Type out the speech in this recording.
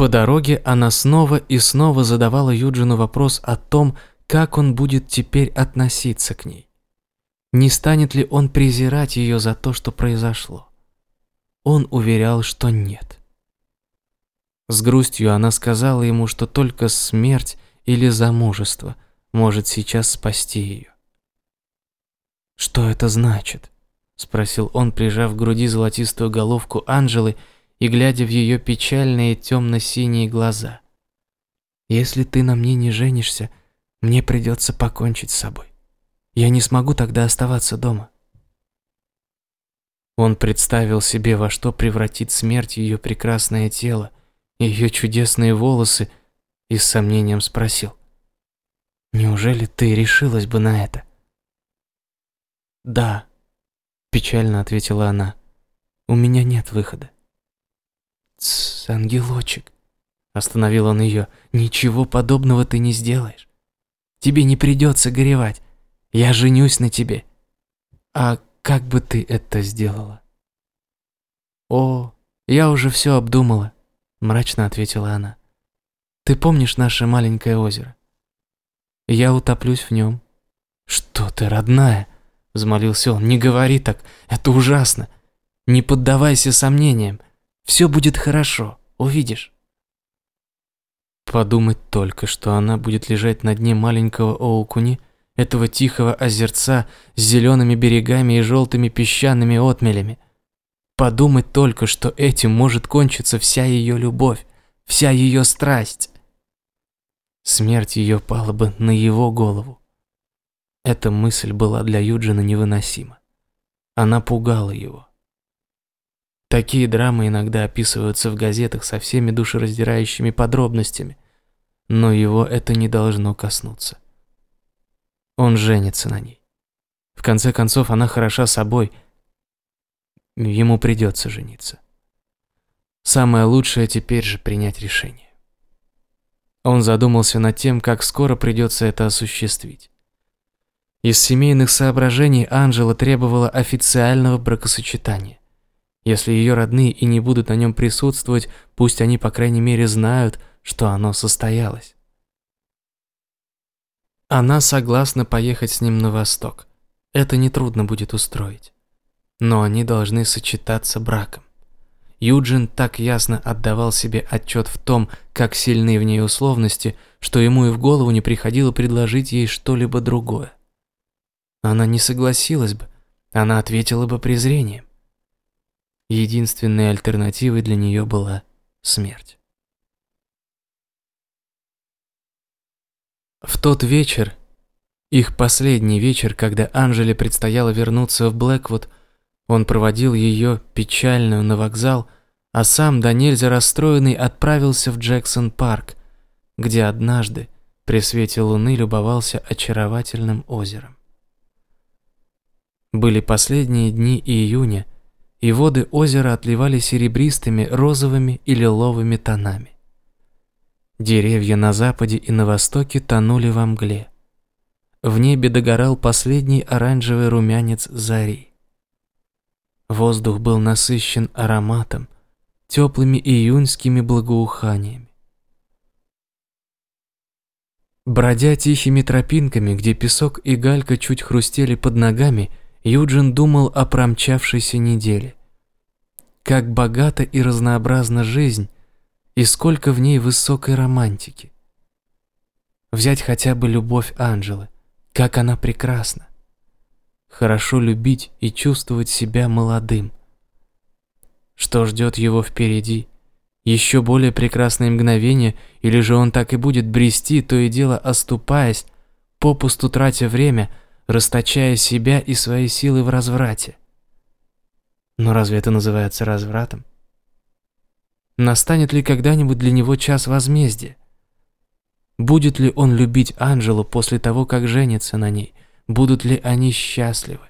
По дороге она снова и снова задавала Юджину вопрос о том, как он будет теперь относиться к ней. Не станет ли он презирать ее за то, что произошло? Он уверял, что нет. С грустью она сказала ему, что только смерть или замужество может сейчас спасти ее. «Что это значит?» – спросил он, прижав к груди золотистую головку Анжелы и глядя в ее печальные темно-синие глаза. «Если ты на мне не женишься, мне придется покончить с собой. Я не смогу тогда оставаться дома». Он представил себе, во что превратит смерть ее прекрасное тело, ее чудесные волосы и с сомнением спросил. «Неужели ты решилась бы на это?» «Да», – печально ответила она. «У меня нет выхода». «Тсс, ангелочек», – остановил он ее, – «ничего подобного ты не сделаешь. Тебе не придется горевать. Я женюсь на тебе. А как бы ты это сделала?» «О, я уже все обдумала», мрачно ответила она. Ты помнишь наше маленькое озеро? Я утоплюсь в нем. Что ты, родная? Взмолился он. Не говори так, это ужасно. Не поддавайся сомнениям. Все будет хорошо, увидишь. Подумать только, что она будет лежать на дне маленького Оукуни, этого тихого озерца с зелеными берегами и желтыми песчаными отмелями – Подумать только, что этим может кончиться вся ее любовь, вся ее страсть. Смерть ее пала бы на его голову. Эта мысль была для Юджина невыносима. Она пугала его. Такие драмы иногда описываются в газетах со всеми душераздирающими подробностями, но его это не должно коснуться. Он женится на ней. В конце концов, она хороша собой – Ему придется жениться. Самое лучшее теперь же принять решение. Он задумался над тем, как скоро придется это осуществить. Из семейных соображений Анжела требовала официального бракосочетания. Если ее родные и не будут на нем присутствовать, пусть они, по крайней мере, знают, что оно состоялось. Она согласна поехать с ним на восток. Это нетрудно будет устроить но они должны сочетаться браком. Юджин так ясно отдавал себе отчет в том, как сильны в ней условности, что ему и в голову не приходило предложить ей что-либо другое. Она не согласилась бы, она ответила бы презрением. Единственной альтернативой для нее была смерть. В тот вечер, их последний вечер, когда Анжеле предстояло вернуться в Блэквуд, он проводил ее, печальную, на вокзал, а сам, до нельзя расстроенный, отправился в Джексон-парк, где однажды при свете луны любовался очаровательным озером. Были последние дни июня, и воды озера отливали серебристыми, розовыми и лиловыми тонами. Деревья на западе и на востоке тонули во мгле. В небе догорал последний оранжевый румянец зари. Воздух был насыщен ароматом, теплыми июньскими благоуханиями. Бродя тихими тропинками, где песок и галька чуть хрустели под ногами, Юджин думал о промчавшейся неделе. Как богата и разнообразна жизнь, и сколько в ней высокой романтики. Взять хотя бы любовь Анжелы, как она прекрасна хорошо любить и чувствовать себя молодым. Что ждет его впереди? Еще более прекрасные мгновения, или же он так и будет брести, то и дело оступаясь, попусту тратя время, расточая себя и свои силы в разврате. Но разве это называется развратом? Настанет ли когда-нибудь для него час возмездия? Будет ли он любить Анжелу после того, как женится на ней? Будут ли они счастливы?